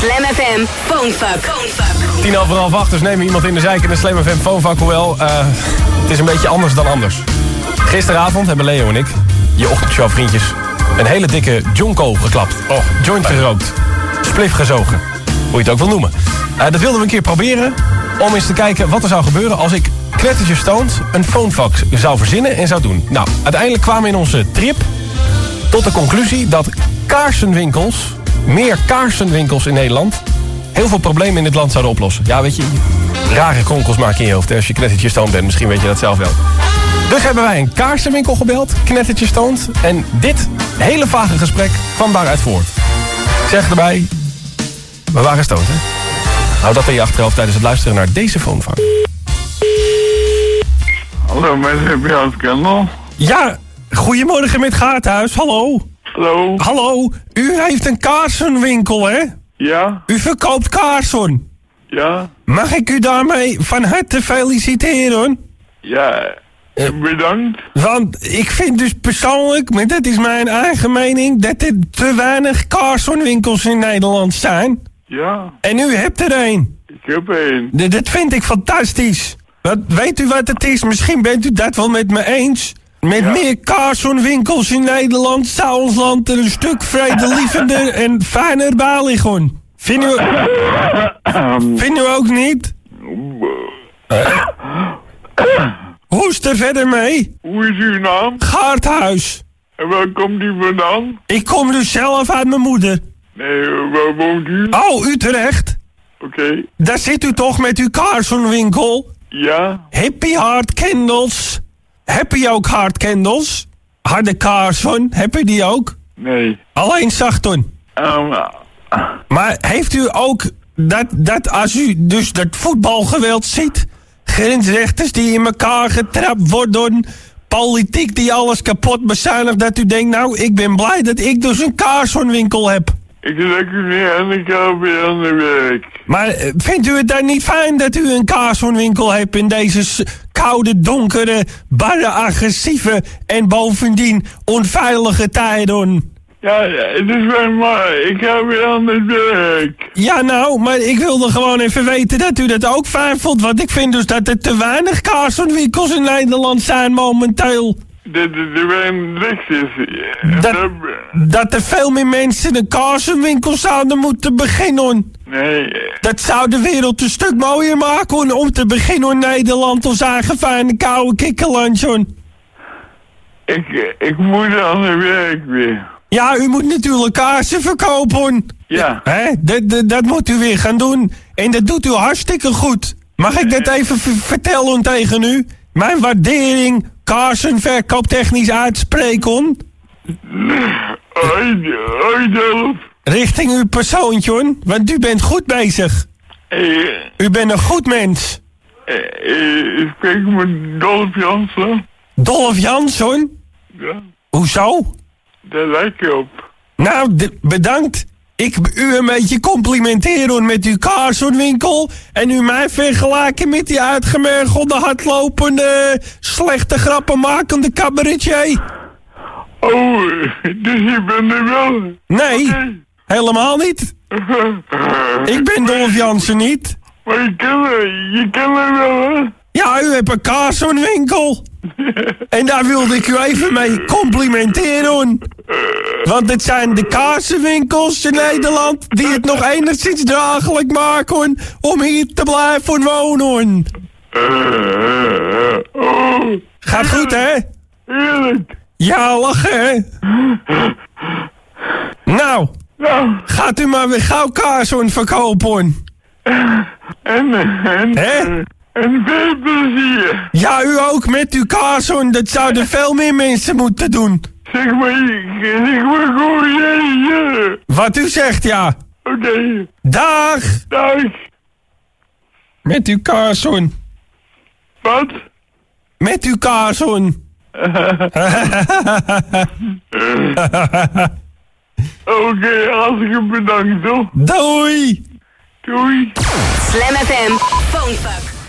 Slam FM Phonefuck. Tien over half acht, dus nemen we iemand in de zijk in de Slam FM Phonefuck. Hoewel, eh, het is een beetje anders dan anders. Gisteravond hebben Leo en ik, je ochtendshow vriendjes, een hele dikke jonko geklapt. Oh, joint gerookt. Spliff gezogen. Hoe je het ook wil noemen. Eh, dat wilden we een keer proberen. Om eens te kijken wat er zou gebeuren als ik knettertje stoned een phonefuck zou verzinnen en zou doen. Nou, uiteindelijk kwamen we in onze trip tot de conclusie dat kaarsenwinkels, meer kaarsenwinkels in Nederland, heel veel problemen in dit land zouden oplossen. Ja, weet je, rare kronkels maken in je hoofd hè, als je knettertje stoned bent. Misschien weet je dat zelf wel. Dus hebben wij een kaarsenwinkel gebeld, knettertje stoned. En dit hele vage gesprek kwam daaruit voort. Ik zeg erbij, we waren stoned, hè? Hou dat in je achterhoofd tijdens het luisteren naar deze phonefuck. Hallo, met Björn Kendall. Ja, goedemorgen met Gaarthuis, hallo. Hallo. Hallo, u heeft een kaarsenwinkel, hè? Ja, U verkoopt kaarsen. ja, Mag ik u daarmee van harte feliciteren? ja. Bedankt. Want ik vind dus persoonlijk, maar dat is mijn eigen mening, dat er te weinig kaarsenwinkels in Nederland zijn. Ja, En u hebt er een. ik heb een. D- Dat vind ik fantastisch. Wat, weet u wat het is? Misschien bent u dat wel met me eens. Met Ja. meer kaarsenwinkels in Nederland zou ons land er een stuk vredelievender en fijner bij liggen. Vindt u, vindt u ook niet? Hoe is er verder mee? Hoe is uw naam? Gaarthuis. En waar komt u vandaan? Ik kom dus zelf uit mijn moeder. Nee, waar woont u? Oh, Utrecht. Oké. Daar zit u toch met uw kaarsenwinkel? Ja, Happy Hard Candles. Heb je ook hard candles? Harde kaarsen, heb je die ook? nee. Alleen zachten. Um, Maar heeft u ook dat, dat als u dus dat voetbalgeweld ziet... grensrechters die in elkaar getrapt worden... politiek die alles kapot bezuinigt... dat u denkt, nou, ik ben blij dat ik dus een kaarsenwinkel heb. ik leg u niet aan, ga weer aan de werk. Maar eh, vindt u het dan niet fijn dat u een kaarsenwinkel hebt in deze koude, donkere, barre, agressieve en bovendien onveilige tijden? Ja, het is wel maar. Ik ga weer het werk. Ja, nou, maar ik wilde gewoon even weten dat u dat ook fijn vond. Want ik vind dus dat er te weinig kaarsenwinkels in Nederland zijn momenteel. De, de, de wijn licht is. Dat- Dat- Dat er veel meer mensen een kaarsenwinkel zouden moeten beginnen. Nee, Dat zou de wereld een stuk mooier maken om te beginnen in Nederland als eigen fijne koude kikkerlandje. ik, ik moet aan het werk weer. Ja, u moet natuurlijk kaarsen verkopen. Ja. Hè? Dat, dat, dat moet u weer gaan doen. En dat doet u hartstikke goed. Mag ik dat even vertellen tegen u? Mijn waardering kaarsenverkooptechnisch uitspreken. Ooit, ooit. Richting uw persoontje, want u bent goed bezig. Eh, U bent een goed mens. eh, eh, ik spreek met Dolf Jansen. Dolf Jansson? Ja, Hoezo? daar lijkt je op. Nou, bedankt. Ik u een beetje complimenteren met uw kaarsenwinkel. En u mij vergelijken met die uitgemergelde, hardlopende, slechte grappenmakende cabaretier. Oh, dus je bent er wel. Nee. Helemaal niet. Ik ben Dolf Jansen niet. Maar je kent me, je me wel, hè? Ja, u hebt een kaarsenwinkel. En daar wilde ik u even mee complimenteren. Want het zijn de kaarsenwinkels in Nederland die het nog enigszins draaglijk maken om hier te blijven wonen. Gaat goed, hè? heerlijk. Ja, lachen, hè? Nou, Nou, gaat u maar weer gauw kaarsen verkopen. en, en, Hè? en veel plezier. Ja, u ook met uw kaarsen. Dat zouden veel meer mensen moeten doen. Zeg maar, zeg maar gewoon jeetje. Wat u zegt, ja. Oké, Dag. dag. Met uw kaarsen. Wat? Met uw kaarsen. Oké, hartstikke bedankt, toch? Doei. Doei. Slam FM Phonefuck.